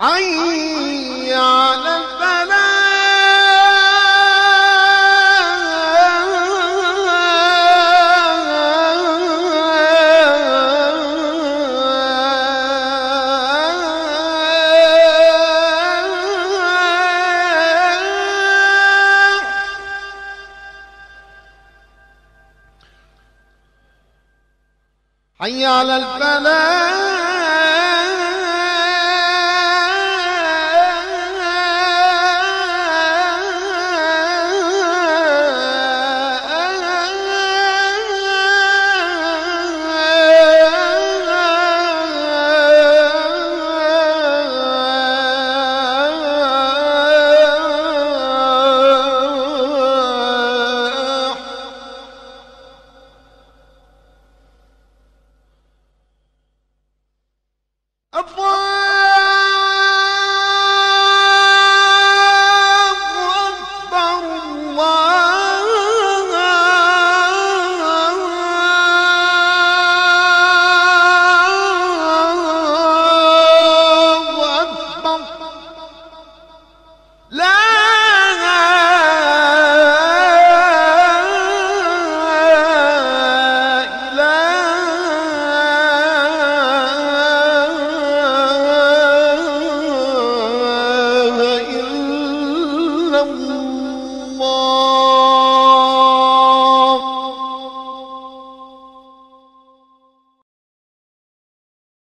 حي على الفلاح حي على الفلاح. الله